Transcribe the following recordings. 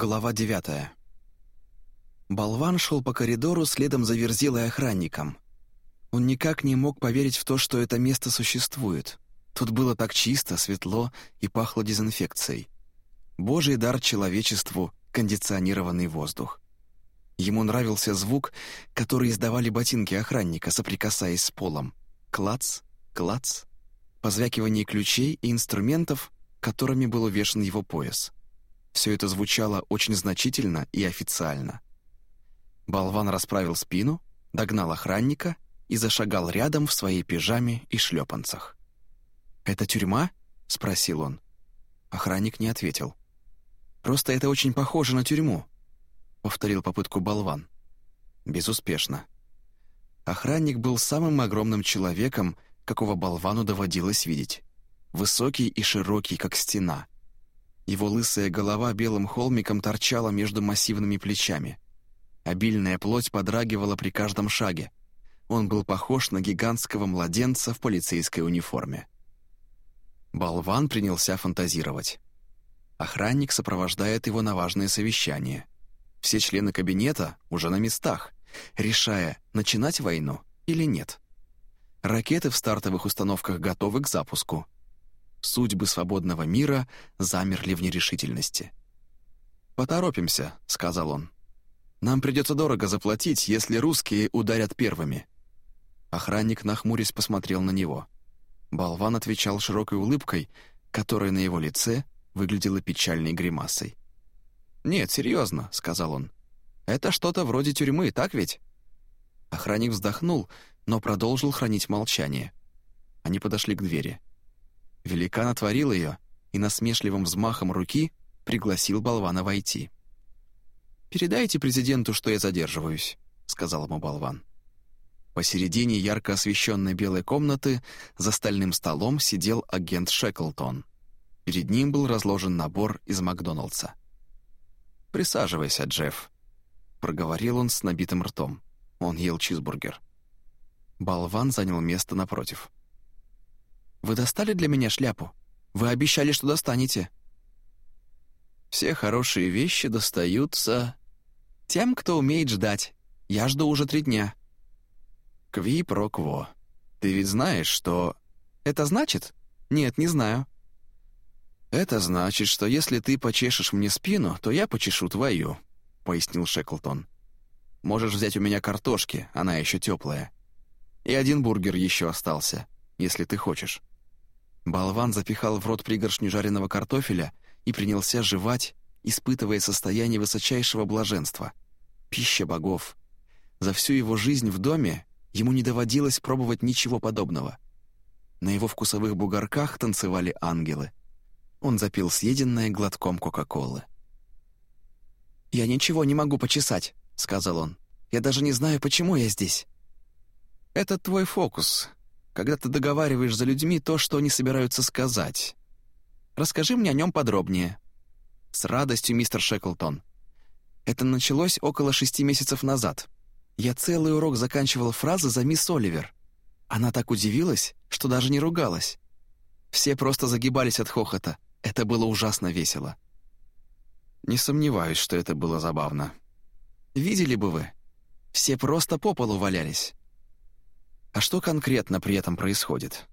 Глава девятая. Болван шел по коридору следом за Верзилой охранником. Он никак не мог поверить в то, что это место существует. Тут было так чисто, светло и пахло дезинфекцией. Божий дар человечеству — кондиционированный воздух. Ему нравился звук, который издавали ботинки охранника, соприкасаясь с полом. Клац, клац, позвякивание ключей и инструментов, которыми был увешан его пояс — все это звучало очень значительно и официально. Болван расправил спину, догнал охранника и зашагал рядом в своей пижаме и шлепанцах. «Это тюрьма?» — спросил он. Охранник не ответил. «Просто это очень похоже на тюрьму», — повторил попытку болван. Безуспешно. Охранник был самым огромным человеком, какого болвану доводилось видеть. Высокий и широкий, как стена — его лысая голова белым холмиком торчала между массивными плечами. Обильная плоть подрагивала при каждом шаге. Он был похож на гигантского младенца в полицейской униформе. Болван принялся фантазировать. Охранник сопровождает его на важное совещание. Все члены кабинета уже на местах, решая, начинать войну или нет. Ракеты в стартовых установках готовы к запуску — Судьбы свободного мира замерли в нерешительности. «Поторопимся», — сказал он. «Нам придется дорого заплатить, если русские ударят первыми». Охранник, нахмурясь, посмотрел на него. Болван отвечал широкой улыбкой, которая на его лице выглядела печальной гримасой. «Нет, серьезно», — сказал он. «Это что-то вроде тюрьмы, так ведь?» Охранник вздохнул, но продолжил хранить молчание. Они подошли к двери. Великан отворил ее и насмешливым взмахом руки пригласил болвана войти. «Передайте президенту, что я задерживаюсь», — сказал ему болван. Посередине ярко освещенной белой комнаты за стальным столом сидел агент Шеклтон. Перед ним был разложен набор из Макдоналдса. «Присаживайся, Джефф», — проговорил он с набитым ртом. Он ел чизбургер. Болван занял место напротив. Вы достали для меня шляпу? Вы обещали, что достанете». «Все хорошие вещи достаются тем, кто умеет ждать. Я жду уже три дня». «Кви про кво. Ты ведь знаешь, что...» «Это значит?» «Нет, не знаю». «Это значит, что если ты почешешь мне спину, то я почешу твою», — пояснил Шеклтон. «Можешь взять у меня картошки, она еще теплая. И один бургер еще остался, если ты хочешь». Болван запихал в рот пригоршню жареного картофеля и принялся жевать, испытывая состояние высочайшего блаженства. Пища богов. За всю его жизнь в доме ему не доводилось пробовать ничего подобного. На его вкусовых бугорках танцевали ангелы. Он запил съеденное глотком Кока-Колы. «Я ничего не могу почесать», — сказал он. «Я даже не знаю, почему я здесь». «Это твой фокус», когда ты договариваешь за людьми то, что они собираются сказать. Расскажи мне о нем подробнее». «С радостью, мистер Шеклтон. Это началось около шести месяцев назад. Я целый урок заканчивал фразы за мисс Оливер. Она так удивилась, что даже не ругалась. Все просто загибались от хохота. Это было ужасно весело. Не сомневаюсь, что это было забавно. Видели бы вы? Все просто по полу валялись. А что конкретно при этом происходит?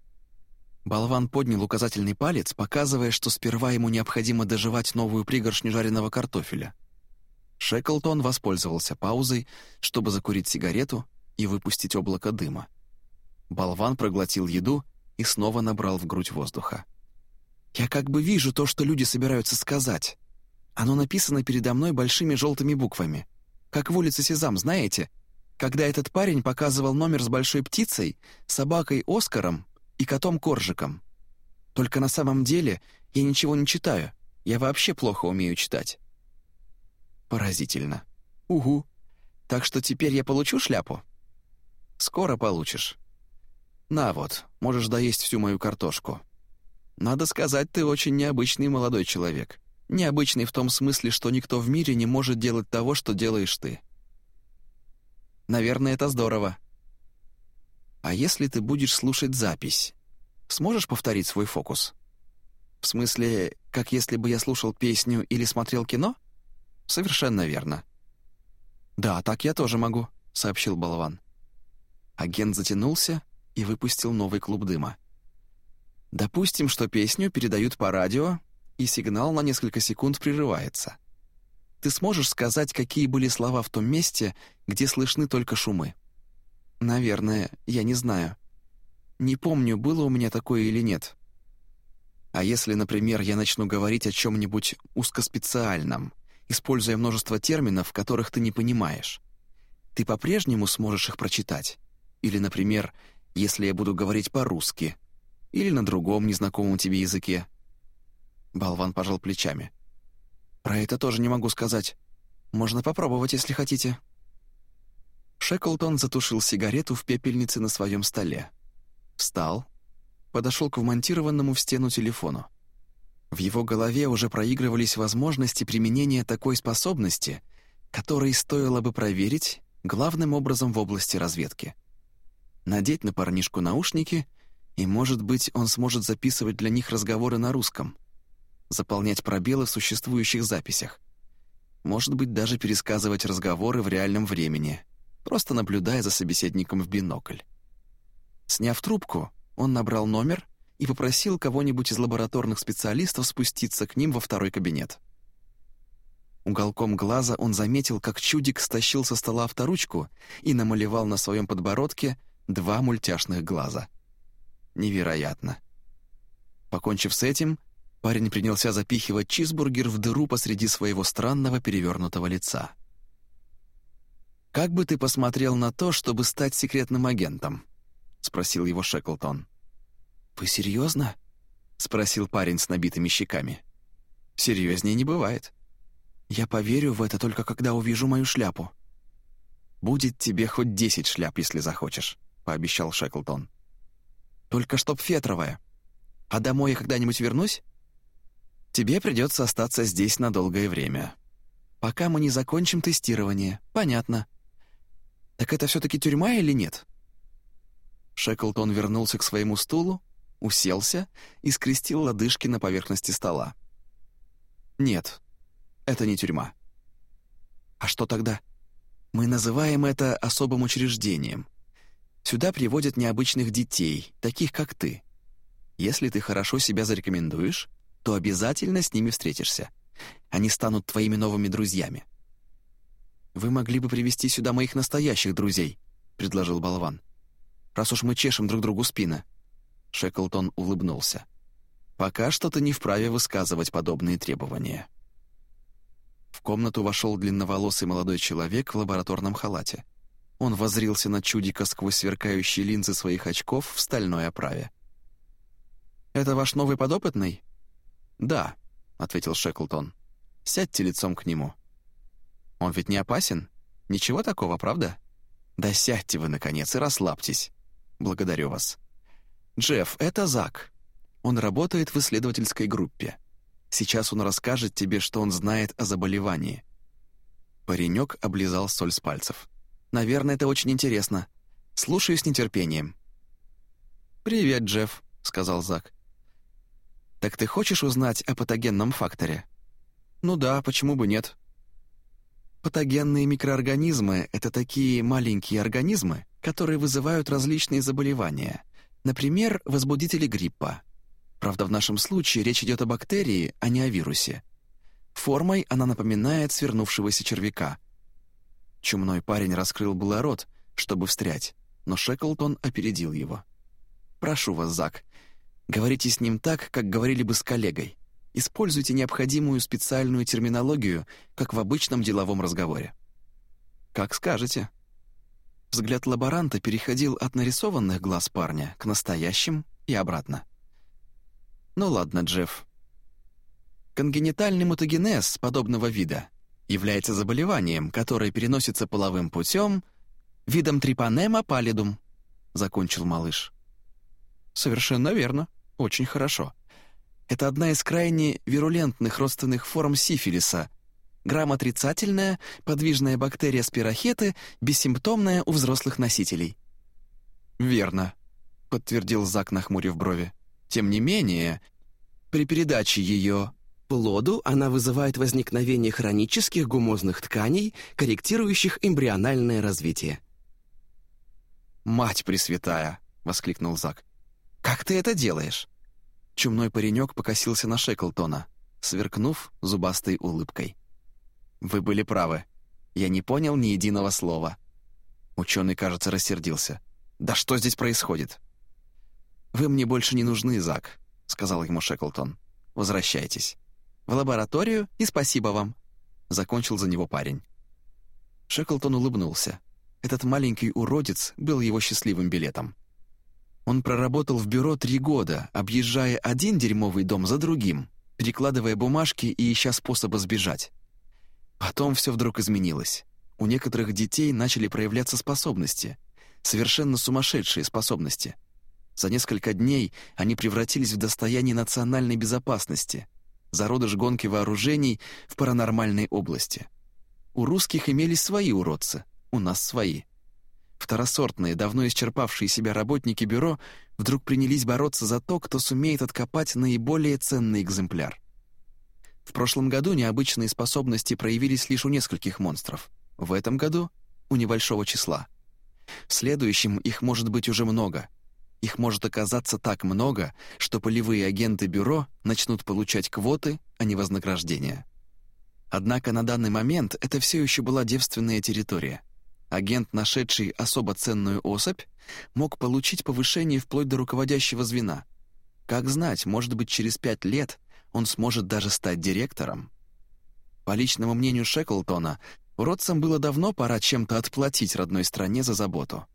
Болван поднял указательный палец, показывая, что сперва ему необходимо доживать новую пригоршню жареного картофеля. Шеклтон воспользовался паузой, чтобы закурить сигарету и выпустить облако дыма. Болван проглотил еду и снова набрал в грудь воздуха. «Я как бы вижу то, что люди собираются сказать. Оно написано передо мной большими желтыми буквами. Как в улице Сезам, знаете? Когда этот парень показывал номер с большой птицей, собакой Оскаром и котом Коржиком. Только на самом деле я ничего не читаю, я вообще плохо умею читать. Поразительно. Угу. Так что теперь я получу шляпу? Скоро получишь. На вот, можешь доесть всю мою картошку. Надо сказать, ты очень необычный молодой человек. Необычный в том смысле, что никто в мире не может делать того, что делаешь ты. Наверное, это здорово. А если ты будешь слушать запись, сможешь повторить свой фокус? В смысле, как если бы я слушал песню или смотрел кино? совершенно верно». «Да, так я тоже могу», — сообщил болван. Агент затянулся и выпустил новый клуб дыма. «Допустим, что песню передают по радио, и сигнал на несколько секунд прерывается. Ты сможешь сказать, какие были слова в том месте, где слышны только шумы?» «Наверное, я не знаю. Не помню, было у меня такое или нет. А если, например, я начну говорить о чем-нибудь узкоспециальном, используя множество терминов, которых ты не понимаешь, ты по-прежнему сможешь их прочитать? Или, например, если я буду говорить по-русски, или на другом незнакомом тебе языке?» Болван пожал плечами. «Про это тоже не могу сказать. Можно попробовать, если хотите». Шеклтон затушил сигарету в пепельнице на своем столе. Встал, подошел к вмонтированному в стену телефону. В его голове уже проигрывались возможности применения такой способности, которые стоило бы проверить главным образом в области разведки. Надеть на парнишку наушники, и, может быть, он сможет записывать для них разговоры на русском, заполнять пробелы в существующих записях, может быть, даже пересказывать разговоры в реальном времени, просто наблюдая за собеседником в бинокль. Сняв трубку, он набрал номер и попросил кого-нибудь из лабораторных специалистов спуститься к ним во второй кабинет. Уголком глаза он заметил, как чудик стащил со стола авторучку и намалевал на своем подбородке два мультяшных глаза. Невероятно. Покончив с этим, парень принялся запихивать чизбургер в дыру посреди своего странного перевернутого лица. «Как бы ты посмотрел на то, чтобы стать секретным агентом?» — спросил его Шеклтон. «Вы серьезно?» — спросил парень с набитыми щеками. «Серьезнее не бывает. Я поверю в это только когда увижу мою шляпу». «Будет тебе хоть десять шляп, если захочешь», — пообещал Шеклтон. «Только чтоб фетровая. А домой я когда-нибудь вернусь?» «Тебе придется остаться здесь на долгое время. Пока мы не закончим тестирование. Понятно. Так это все-таки тюрьма или нет?» Шеклтон вернулся к своему стулу, уселся и скрестил лодыжки на поверхности стола. «Нет, это не тюрьма». «А что тогда?» «Мы называем это особым учреждением. Сюда приводят необычных детей, таких как ты. Если ты хорошо себя зарекомендуешь, то обязательно с ними встретишься. Они станут твоими новыми друзьями». «Вы могли бы привести сюда моих настоящих друзей», — предложил болван. «Раз уж мы чешем друг другу спины». Шеклтон улыбнулся. «Пока что ты не вправе высказывать подобные требования». В комнату вошел длинноволосый молодой человек в лабораторном халате. Он воззрился на чудика сквозь сверкающие линзы своих очков в стальной оправе. «Это ваш новый подопытный?» «Да», — ответил Шеклтон. «Сядьте лицом к нему». «Он ведь не опасен? Ничего такого, правда?» «Да сядьте вы, наконец, и расслабьтесь. Благодарю вас». «Джефф, это Зак. Он работает в исследовательской группе. Сейчас он расскажет тебе, что он знает о заболевании». Паренек облизал соль с пальцев. «Наверное, это очень интересно. Слушаю с нетерпением». «Привет, Джефф», — сказал Зак. «Так ты хочешь узнать о патогенном факторе?» «Ну да, почему бы нет?» Патогенные микроорганизмы — это такие маленькие организмы, которые вызывают различные заболевания — Например, возбудители гриппа. Правда, в нашем случае речь идет о бактерии, а не о вирусе. Формой она напоминает свернувшегося червяка. Чумной парень раскрыл было рот, чтобы встрять, но Шеклтон опередил его. «Прошу вас, Зак, говорите с ним так, как говорили бы с коллегой. Используйте необходимую специальную терминологию, как в обычном деловом разговоре». «Как скажете», Взгляд лаборанта переходил от нарисованных глаз парня к настоящим и обратно. «Ну ладно, Джефф. Конгенитальный мутагенез подобного вида является заболеванием, которое переносится половым путем, видом трипанема палидум», — закончил малыш. «Совершенно верно. Очень хорошо. Это одна из крайне вирулентных родственных форм сифилиса, Грамм-отрицательная, подвижная бактерия спирохеты, бессимптомная у взрослых носителей. «Верно», — подтвердил Зак, нахмурив брови. «Тем не менее, при передаче ее Плоду она вызывает возникновение хронических гумозных тканей, корректирующих эмбриональное развитие. «Мать Пресвятая!» — воскликнул Зак. «Как ты это делаешь?» Чумной паренек покосился на Шеклтона, сверкнув зубастой улыбкой. «Вы были правы. Я не понял ни единого слова». Ученый, кажется, рассердился. «Да что здесь происходит?» «Вы мне больше не нужны, Зак», — сказал ему Шеклтон. «Возвращайтесь. В лабораторию и спасибо вам», — закончил за него парень. Шеклтон улыбнулся. Этот маленький уродец был его счастливым билетом. Он проработал в бюро три года, объезжая один дерьмовый дом за другим, перекладывая бумажки и ища способа сбежать. Потом все вдруг изменилось. У некоторых детей начали проявляться способности, совершенно сумасшедшие способности. За несколько дней они превратились в достояние национальной безопасности, зародыш гонки вооружений в паранормальной области. У русских имелись свои уродцы, у нас свои. Второсортные, давно исчерпавшие себя работники бюро вдруг принялись бороться за то, кто сумеет откопать наиболее ценный экземпляр. В прошлом году необычные способности проявились лишь у нескольких монстров. В этом году — у небольшого числа. В следующем их может быть уже много. Их может оказаться так много, что полевые агенты бюро начнут получать квоты, а не вознаграждения. Однако на данный момент это все еще была девственная территория. Агент, нашедший особо ценную особь, мог получить повышение вплоть до руководящего звена. Как знать, может быть, через пять лет он сможет даже стать директором. По личному мнению Шеклтона, уродцам было давно пора чем-то отплатить родной стране за заботу.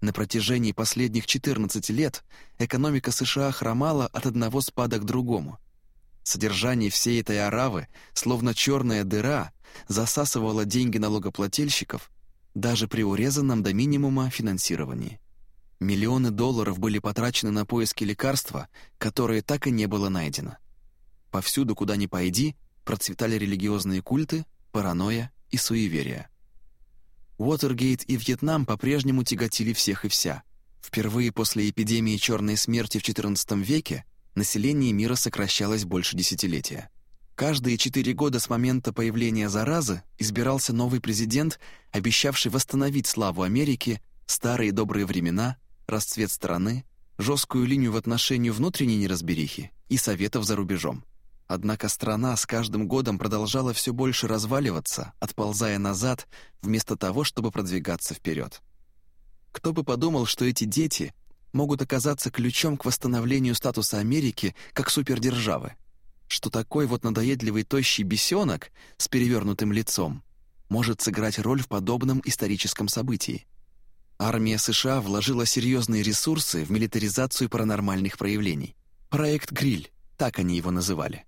На протяжении последних 14 лет экономика США хромала от одного спада к другому. Содержание всей этой аравы, словно черная дыра, засасывало деньги налогоплательщиков даже при урезанном до минимума финансировании. Миллионы долларов были потрачены на поиски лекарства, которое так и не было найдено. Повсюду, куда ни пойди, процветали религиозные культы, паранойя и суеверия. Уотергейт и Вьетнам по-прежнему тяготили всех и вся. Впервые после эпидемии черной смерти в XIV веке население мира сокращалось больше десятилетия. Каждые четыре года с момента появления заразы избирался новый президент, обещавший восстановить славу Америки, старые добрые времена, расцвет страны, жесткую линию в отношении внутренней неразберихи и советов за рубежом. Однако страна с каждым годом продолжала все больше разваливаться, отползая назад, вместо того, чтобы продвигаться вперед. Кто бы подумал, что эти дети могут оказаться ключом к восстановлению статуса Америки как супердержавы что такой вот надоедливый тощий бесенок с перевернутым лицом может сыграть роль в подобном историческом событии. Армия США вложила серьезные ресурсы в милитаризацию паранормальных проявлений. Проект «Гриль», так они его называли.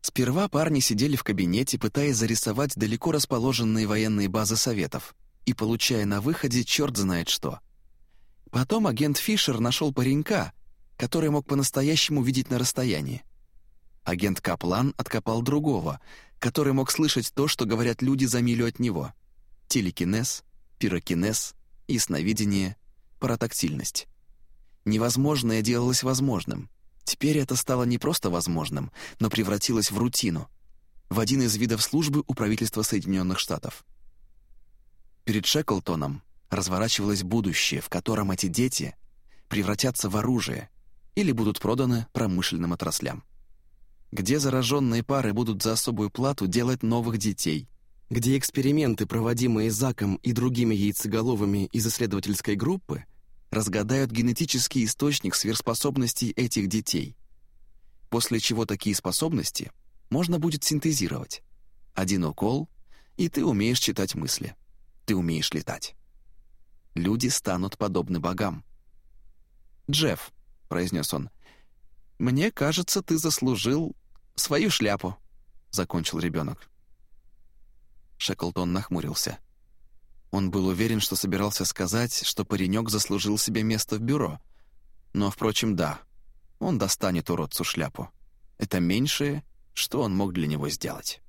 Сперва парни сидели в кабинете, пытаясь зарисовать далеко расположенные военные базы Советов и получая на выходе черт знает что. Потом агент Фишер нашел паренька, который мог по-настоящему видеть на расстоянии. Агент Каплан откопал другого, который мог слышать то, что говорят люди за милю от него. Телекинез, пирокинез, ясновидение, паратактильность. Невозможное делалось возможным. Теперь это стало не просто возможным, но превратилось в рутину, в один из видов службы у правительства Соединенных Штатов. Перед Шеклтоном разворачивалось будущее, в котором эти дети превратятся в оружие или будут проданы промышленным отраслям где зараженные пары будут за особую плату делать новых детей, где эксперименты, проводимые Заком и другими яйцеголовыми из исследовательской группы, разгадают генетический источник сверхспособностей этих детей, после чего такие способности можно будет синтезировать. Один укол, и ты умеешь читать мысли. Ты умеешь летать. Люди станут подобны богам. «Джефф», — произнес он, — «мне кажется, ты заслужил свою шляпу», — закончил ребенок. Шеклтон нахмурился. Он был уверен, что собирался сказать, что паренек заслужил себе место в бюро. Но, впрочем, да, он достанет уродцу шляпу. Это меньшее, что он мог для него сделать.